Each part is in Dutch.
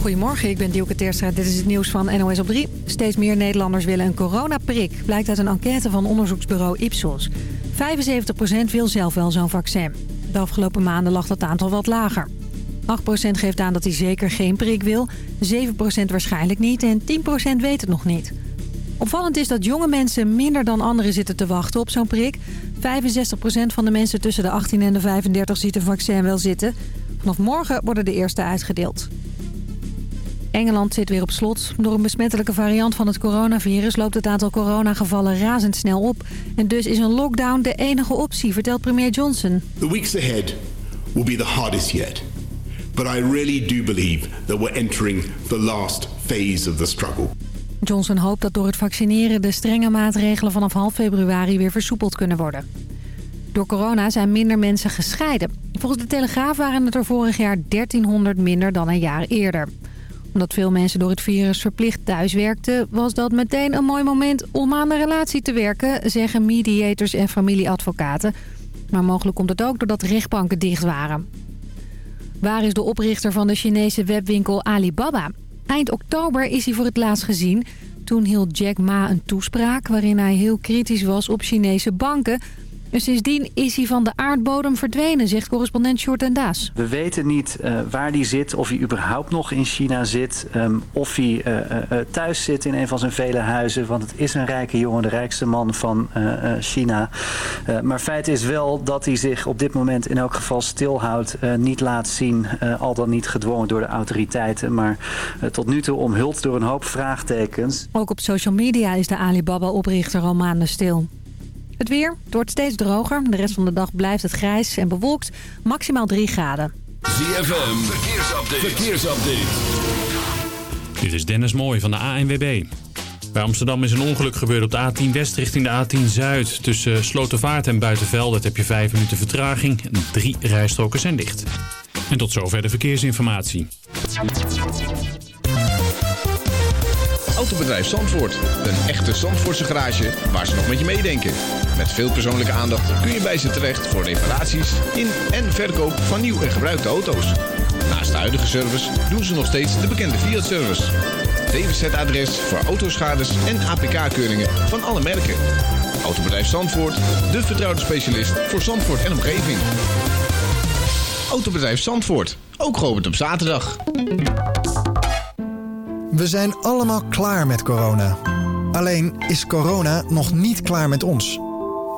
Goedemorgen, ik ben Dielke Teerstra. Dit is het nieuws van NOS op 3. Steeds meer Nederlanders willen een coronaprik. Blijkt uit een enquête van onderzoeksbureau Ipsos. 75% wil zelf wel zo'n vaccin. De afgelopen maanden lag dat aantal wat lager. 8% geeft aan dat hij zeker geen prik wil. 7% waarschijnlijk niet en 10% weet het nog niet. Opvallend is dat jonge mensen minder dan anderen zitten te wachten op zo'n prik. 65% van de mensen tussen de 18 en de 35 ziet een vaccin wel zitten. Vanaf morgen worden de eerste uitgedeeld. Engeland zit weer op slot. Door een besmettelijke variant van het coronavirus loopt het aantal coronagevallen razendsnel op. En dus is een lockdown de enige optie, vertelt premier Johnson. The weeks ahead will be the hardest yet. But I really do believe that we're entering the last phase of the struggle. Johnson hoopt dat door het vaccineren de strenge maatregelen vanaf half februari weer versoepeld kunnen worden. Door corona zijn minder mensen gescheiden. Volgens de Telegraaf waren het er vorig jaar 1300 minder dan een jaar eerder omdat veel mensen door het virus verplicht thuis werkten... was dat meteen een mooi moment om aan de relatie te werken... zeggen mediators en familieadvocaten. Maar mogelijk komt het ook doordat rechtbanken dicht waren. Waar is de oprichter van de Chinese webwinkel Alibaba? Eind oktober is hij voor het laatst gezien. Toen hield Jack Ma een toespraak waarin hij heel kritisch was op Chinese banken... En sindsdien is hij van de aardbodem verdwenen, zegt correspondent Short en Daas. We weten niet uh, waar hij zit, of hij überhaupt nog in China zit... Um, of hij uh, uh, thuis zit in een van zijn vele huizen. Want het is een rijke jongen, de rijkste man van China. maar feit is wel dat hij zich op dit moment in elk geval stilhoudt. niet laat zien, al dan niet gedwongen door de autoriteiten. Maar tot nu toe omhuld door een hoop vraagtekens. Ook op social media is de Alibaba-oprichter al maanden stil. Het weer, het wordt steeds droger. De rest van de dag blijft het grijs en bewolkt. Maximaal 3 graden. ZFM, verkeersupdate. verkeersupdate. Dit is Dennis Mooij van de ANWB. Bij Amsterdam is een ongeluk gebeurd op de A10 West richting de A10 Zuid. Tussen Slotervaart en Buitenveld heb je 5 minuten vertraging. En drie rijstroken zijn dicht. En tot zover de verkeersinformatie. Autobedrijf Zandvoort. Een echte Zandvoortse garage waar ze nog met je meedenken. Met veel persoonlijke aandacht kun je bij ze terecht voor reparaties in en verkoop van nieuw en gebruikte auto's. Naast de huidige service doen ze nog steeds de bekende Fiat-service. DWZ-adres voor autoschades en APK-keuringen van alle merken. Autobedrijf Zandvoort, de vertrouwde specialist voor Zandvoort en omgeving. Autobedrijf Zandvoort, ook geopend op zaterdag. We zijn allemaal klaar met corona. Alleen is corona nog niet klaar met ons.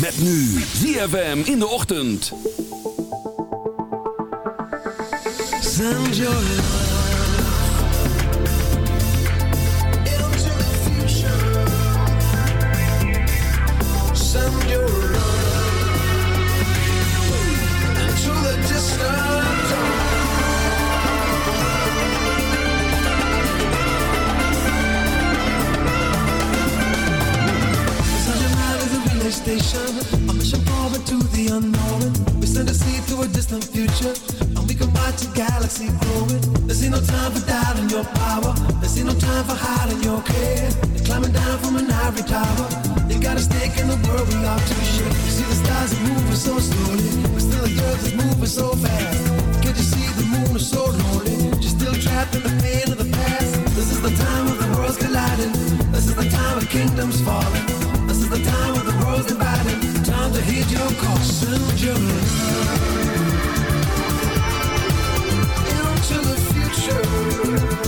Met nu ZFM in de ochtend. Your future. And we can watch the galaxy growing. There's ain't no time for doubting your power. There's ain't no time for hiding your care. You're climbing down from an ivory tower. You got a stake in the world we are to share. You see the stars are moving so slowly. But still the earth is moving so fast. Can't you see the moon is so lonely? You're still trapped in the pain of the past. This is the time of the world's colliding. This is the time of kingdoms falling. This is the time of the world's dividing. Time to heed your call. Send sure.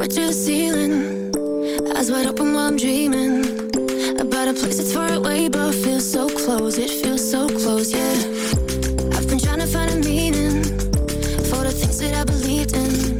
Reach to the ceiling. Eyes wide open while I'm dreaming. About a place that's far away But feels so close, it feels so close, yeah. I've been trying to find a meaning For the things that I believed in.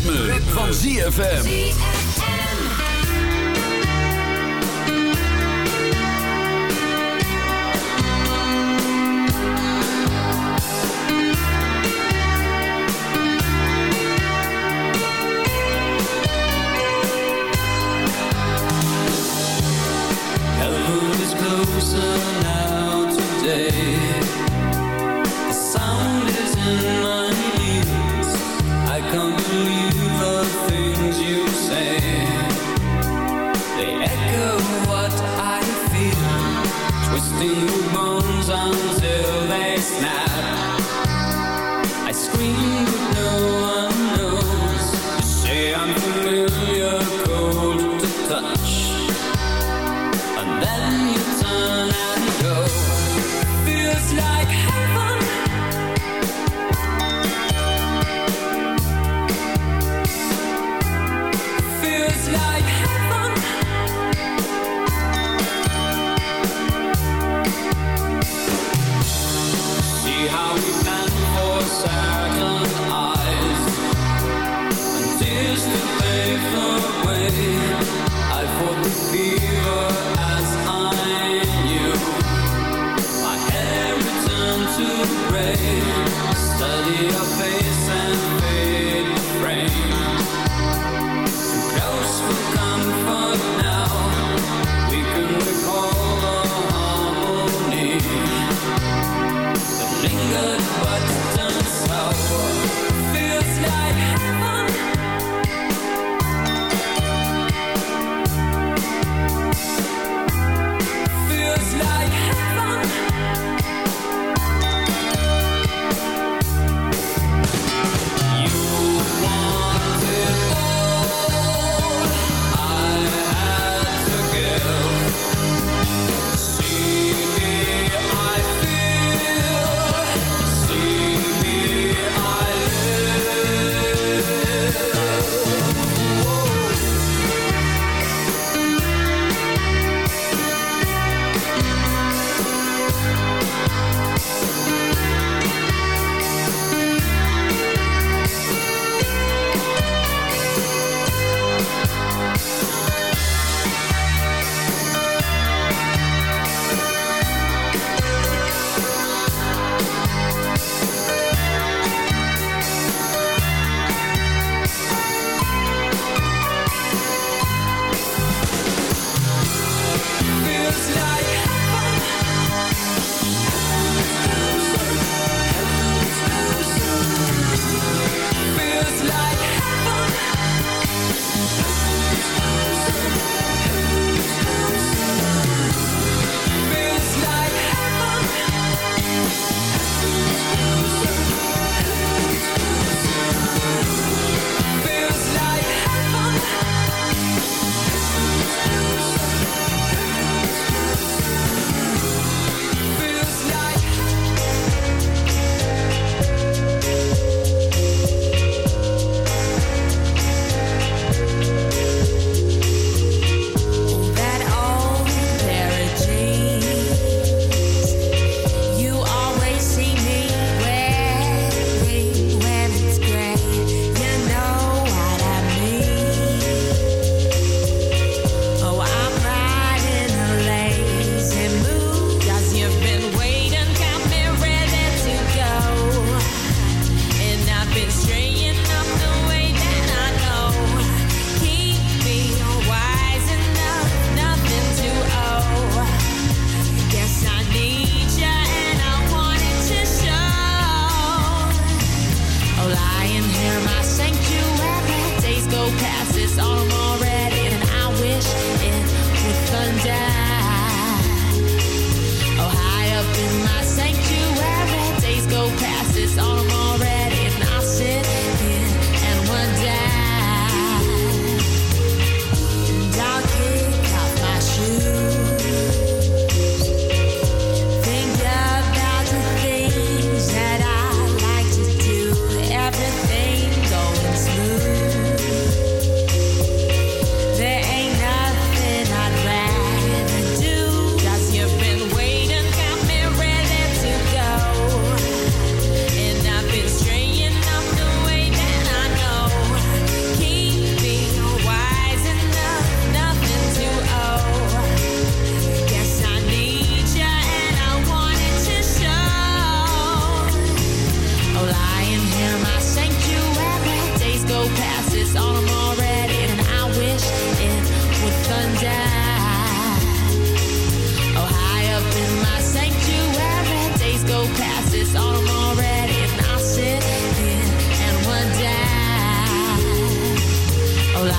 ritme, van ZFM.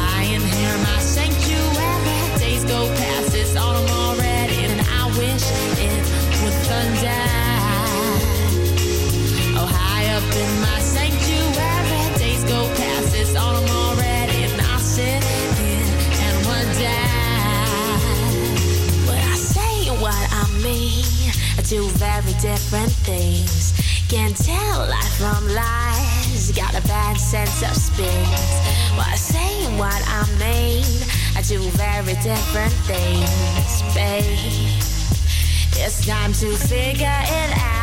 I am here, my sanctuary. Days go past, it's autumn already, and I wish it would thunder. Oh, high up in my sanctuary, days go past, it's autumn already, and I sit here and wonder. What I say and what I mean are two very different things. Can't tell life from lies, got a bad sense of space but I say what I mean, I do very different things, babe. It's time to figure it out.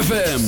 ZFM.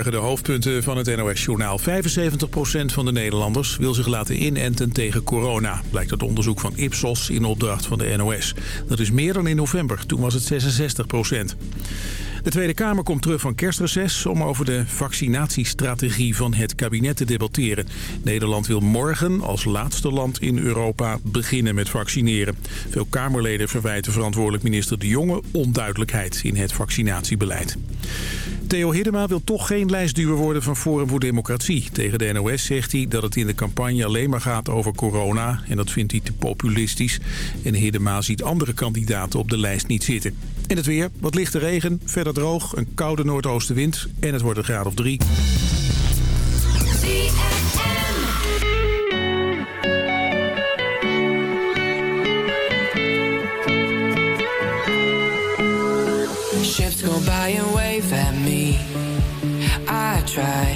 De hoofdpunten van het NOS-journaal. 75% van de Nederlanders wil zich laten inenten tegen corona. Blijkt uit onderzoek van Ipsos in opdracht van de NOS. Dat is meer dan in november, toen was het 66%. De Tweede Kamer komt terug van kerstreces om over de vaccinatiestrategie van het kabinet te debatteren. Nederland wil morgen als laatste land in Europa beginnen met vaccineren. Veel Kamerleden verwijten verantwoordelijk minister De Jonge onduidelijkheid in het vaccinatiebeleid. Theo Hiddema wil toch geen lijstduwer worden van Forum voor Democratie. Tegen de NOS zegt hij dat het in de campagne alleen maar gaat over corona. En dat vindt hij te populistisch. En Hiddema ziet andere kandidaten op de lijst niet zitten. En het weer, wat lichte regen, verder droog, een koude noordoostenwind. En het wordt een graad of drie. By and try,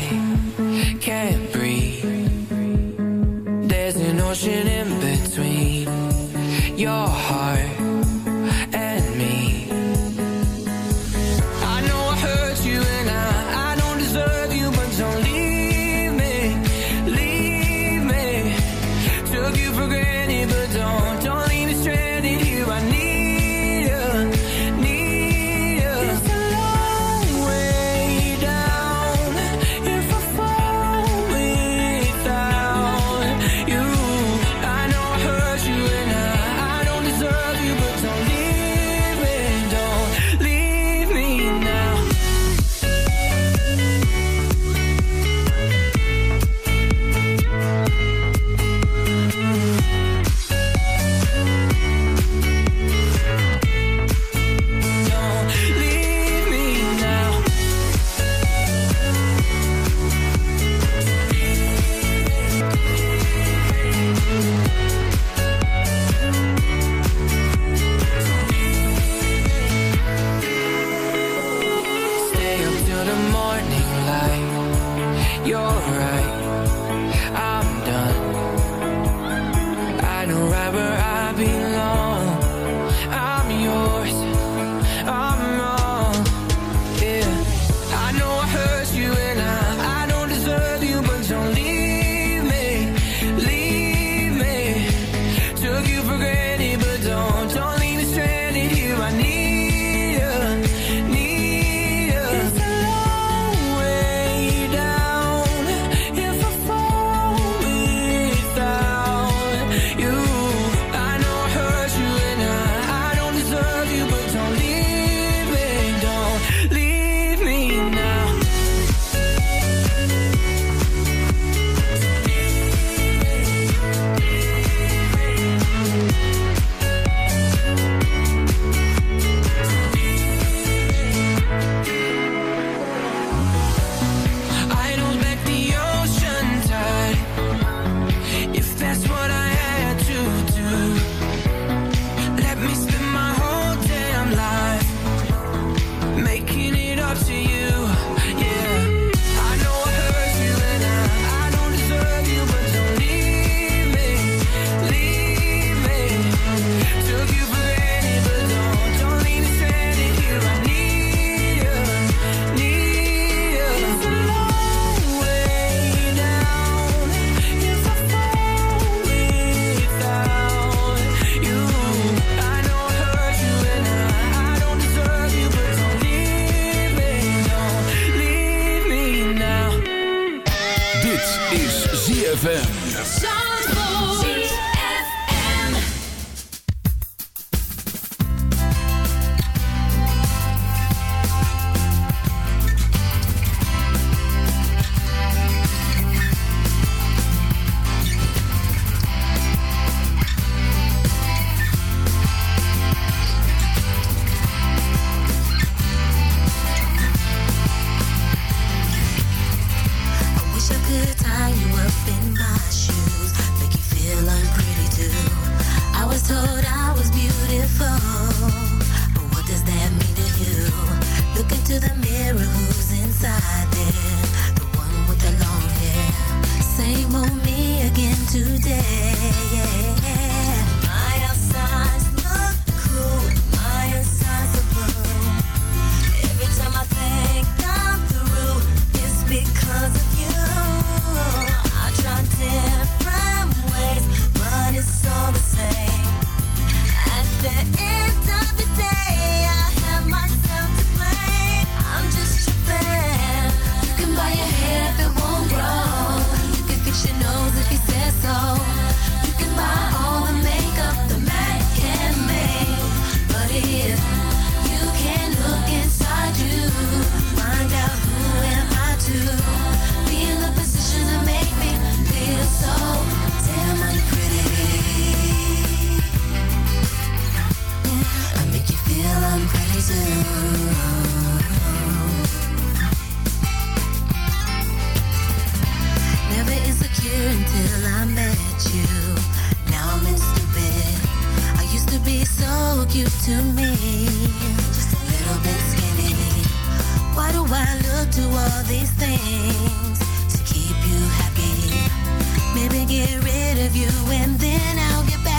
is ZFM. so cute to me. Just a little bit skinny. Why do I look to all these things to keep you happy? Maybe get rid of you and then I'll get back.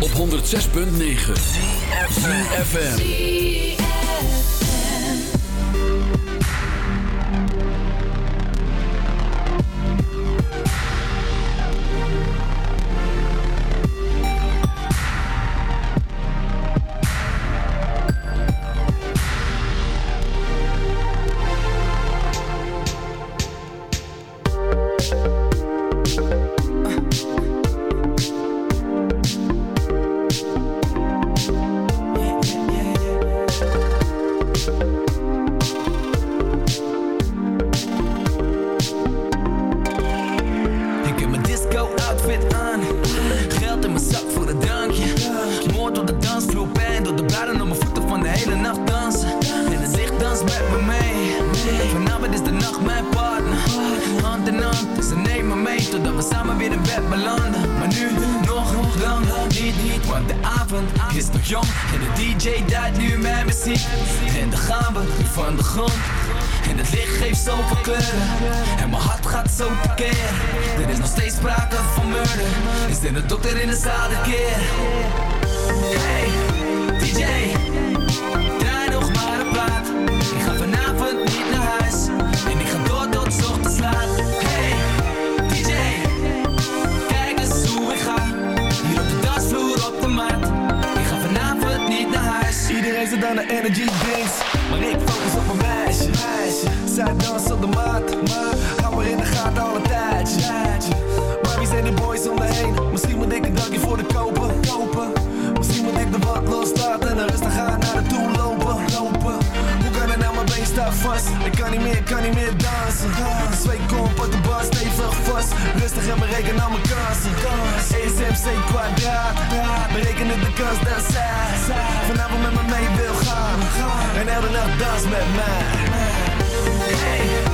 Op 106.9 ZFM. Maar nu nog lang niet, niet Want de avond is nog jong En de DJ draait nu mijn muziek. En dan gaan we van de grond en het licht geeft zoveel kleuren. En mijn hart gaat zo tekeer Er is nog steeds sprake van murder. Is er een dokter in de zaal keer. Hey, Aan de energy drinks Maar ik focus op mijn meisje, meisje. Zij danst op de maat maar Hou in de gaten al een tijdje, tijdje. Maar wie boys om me heen? Misschien moet ik een dankje voor de kopen, kopen. Misschien moet ik de wat loslaten En dan rustig gaan naar de toe lopen. Been vast Ik kan niet meer, kan niet meer dansen. Twee komp op de bar, stevig vast. Rustig en bereken al mijn kansen. ESMC kwadraat. Berekenen de kans dat zij Vanavond met me mee wil gaan. En elke nacht dans met mij. Hey,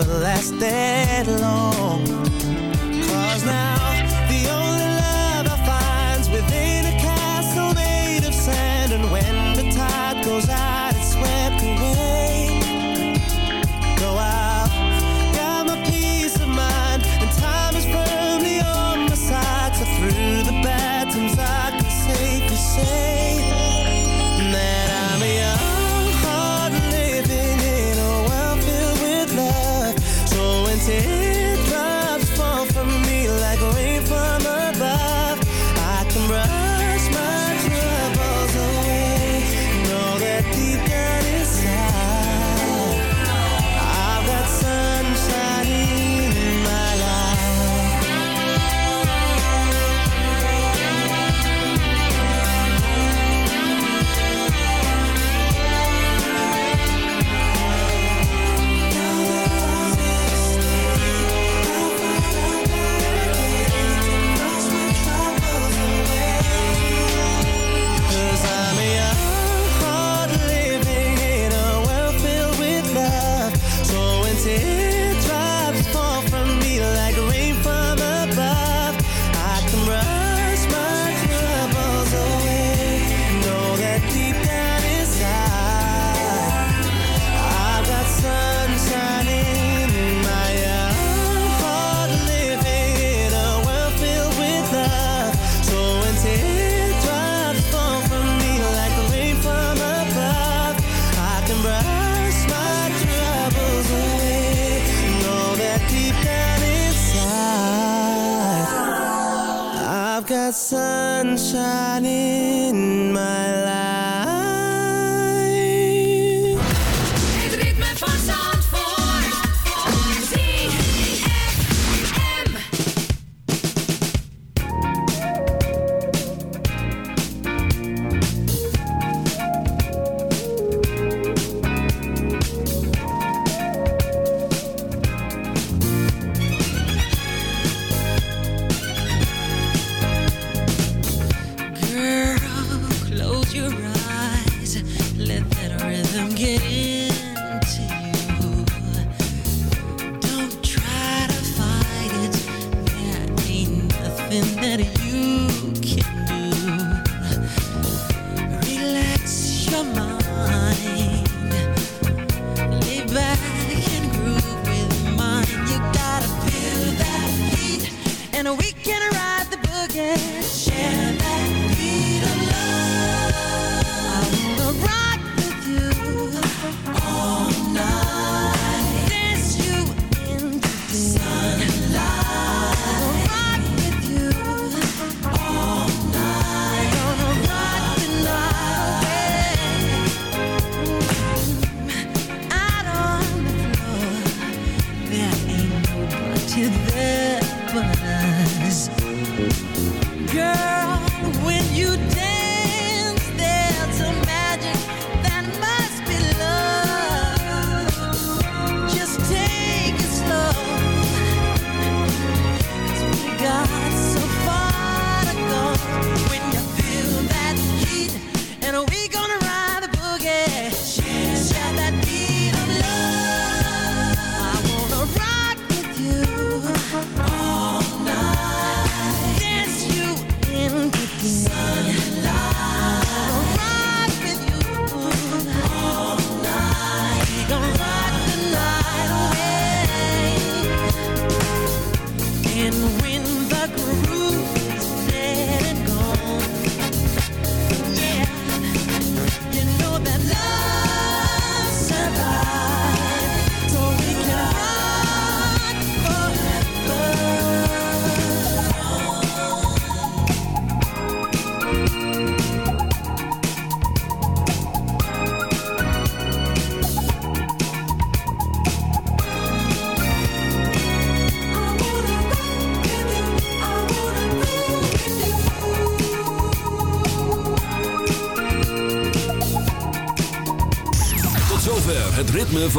never lasted long. Sunshine.